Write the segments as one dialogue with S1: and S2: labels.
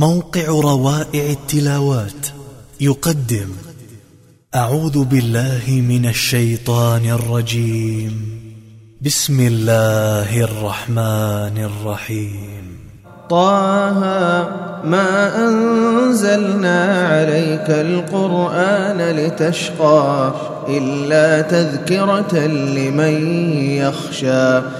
S1: موقع روائع التلاوات. يقدم أعوذ بالله من الشيطان الرجيم. بسم الله الرحمن الرحيم.
S2: طه ما أنزلنا عليك القرآن لتشقى إلا تذكرة لمن يخشى.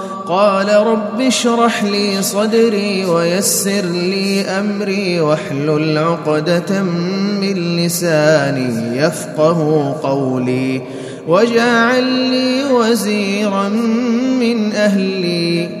S2: قال رب اشرح لي صدري ويسر لي أمري واحلل عقدة من لساني يفقه قولي واجعل لي وزيرا من أهلي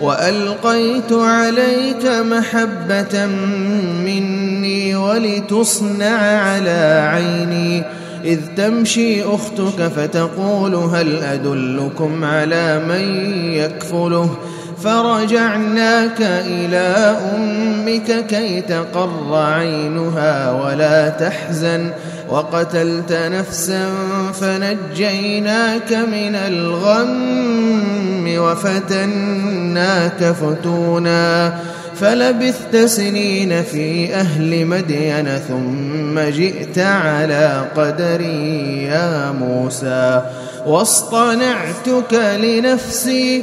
S2: وألقيت عليك محبة مني ولتصنع على عيني. إذ تمشي أختك فتقول هل أدلكم على من يكفله؟ فرجعناك إلى أمك كي تقر عينها ولا تحزن. وقتلت نفسا فنجيناك من الغم. وفتناك فتونا فلبثت سنين في أهل مدين ثم جئت على قدري يا موسى واصطنعتك لنفسي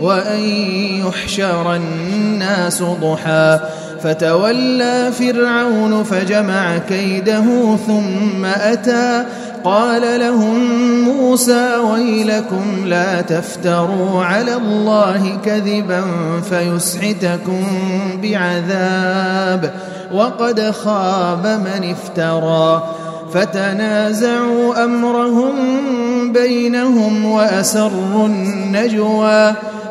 S2: وأن يحشر الناس ضحى. فتولى فرعون فجمع كيده ثم أتى. قال لهم موسى ويلكم لا تفتروا على الله كذبا فيسحتكم بعذاب. وقد خاب من افترى. فتنازعوا أمرهم بينهم وأسروا النجوى.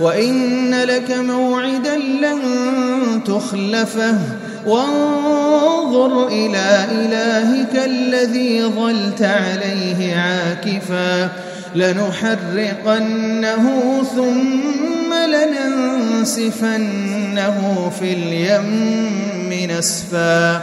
S2: وإن لك موعدا لن تخلفه وانظر إلى إلهك الذي ظلت عليه عاكفا لنحرقنه ثم لننسفنه في اليم نسفا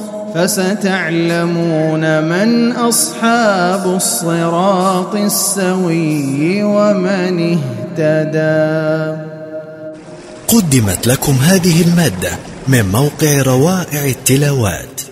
S2: فستعلمون من أصحاب الصراط السوي ومن اهتدى.
S1: قدمت لكم هذه المادة من موقع روائع التلاوات.